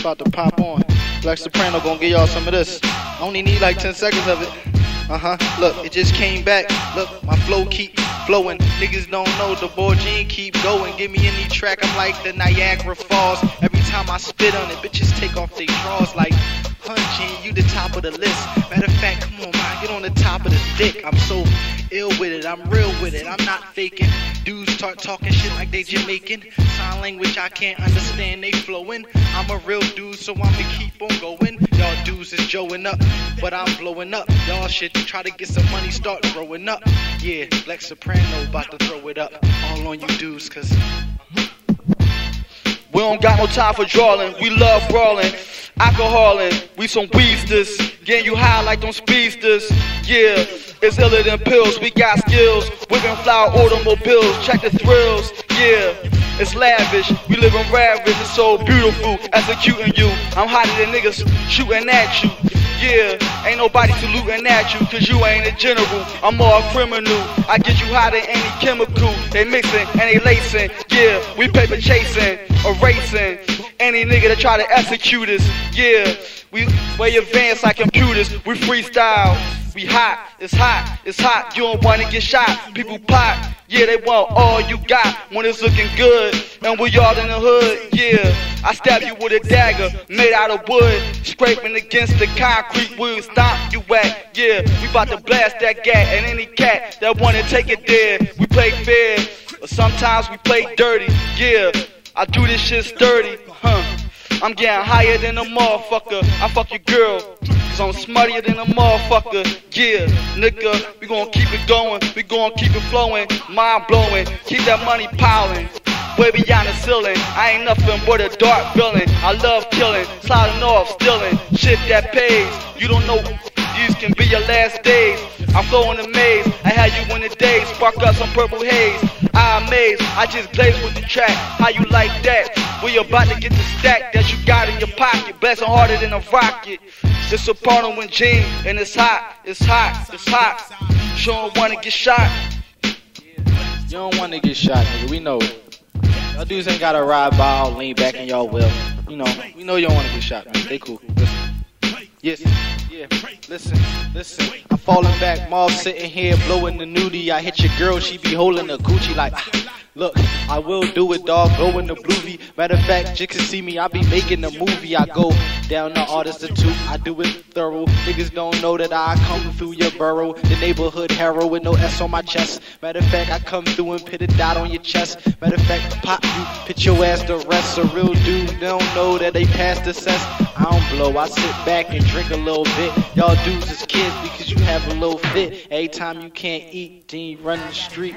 about to pop on. Black Soprano gonna give y'all some of this. I only need like 10 seconds of it. Uh huh. Look, it just came back. Look, my flow keep flowing. Niggas don't know the boy Gene keep going. Give me any track, I'm like the Niagara Falls. Every time I spit on it, bitches take off their drawers like punching. You the top of the list. Matter of fact, come on, man, get on the top of the dick. I'm so ill with it, I'm real with it. I'm not faking. Dudes start talking shit like they Jamaican. Sign language I can't understand, they flowing. I'm a real dude, so I'ma keep on going. Y'all dudes is joeing up, but I'm blowing up. Y'all should try to get some money, start growing up. Yeah, Black Soprano about to throw it up. All on you dudes, cause. We don't got no time for drawing, we love brawling. Alcoholing, we some weedsters, getting you high like them speedsters. Yeah, it's iller than pills, we got skills. Whipping flower automobiles, check the thrills. Yeah, it's lavish, we living ravish, it's so beautiful, executing you. I'm hotter than niggas shooting at you. Yeah, ain't nobody saluting at you, cause you ain't a general. I'm more a criminal. I get you hotter than any chemical. They mixing and they lacing. Yeah, we paper chasing, erasing. Any nigga that try to execute us. Yeah, we way advanced like computers. We freestyle. We hot, it's hot, it's hot. You don't wanna get shot. People pop, yeah, they want all you got when it's looking good. And we all in the hood, yeah. I stab you with a dagger made out of wood, scraping against the concrete where you stop you at. Yeah, we about to blast that gat and any cat that wanna take it there. We play fair, or sometimes we play dirty. Yeah, I do this shit sturdy, huh? I'm getting higher than a motherfucker. I fuck your girl. Cause I'm smarter than a motherfucker. Yeah, nigga, we gon' keep it going. We gon' keep it flowing. Mind blowing. Keep that money piling. Way beyond the ceiling. I ain't nothing but a dark villain. I love killing. Sliding off, stealing. Shit that pays. You don't know. These can be your last days. I flow in the maze. I had you in the days. Spark up some purple haze. I amaze. I just glaze with the track. How you like that? We about to get the stack that you got in your pocket. Blasting harder than a rocket. It's a Soprano and Gene, and it's hot, it's hot, it's hot. You don't wanna get shot. You don't want to get shot, nigga. We know it. Y'all dudes ain't gotta ride by, lean back in y'all will. You know, we know want to get shot, man. They cool. Listen. Yes, yeah. Listen, listen. I'm falling back, Maul sitting here blowing the nudie. I hit your girl, she be holding the Gucci like. ah. Look, I will do it, dog. Go in the blue Matter of fact, you can see me. I be making a movie. I go down the artist two. I do it thorough. Niggas don't know that I come through your borough. The neighborhood hero with no S on my chest. Matter of fact, I come through and put a dot on your chest. Matter of fact, pop you, put your ass to rest. A real dude they don't know that they passed the cess. I don't blow. I sit back and drink a little bit. Y'all dudes is kids because you have a little fit. Every time you can't eat, then you run the street.